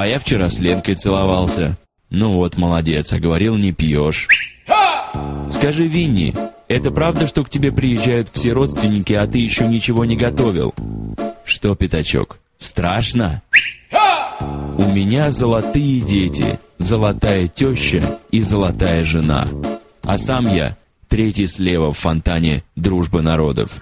А я вчера с Ленкой целовался. Ну вот, молодец, а говорил, не пьешь. Скажи, Винни, это правда, что к тебе приезжают все родственники, а ты еще ничего не готовил? Что, пятачок, страшно? У меня золотые дети, золотая теща и золотая жена. А сам я третий слева в фонтане «Дружбы народов».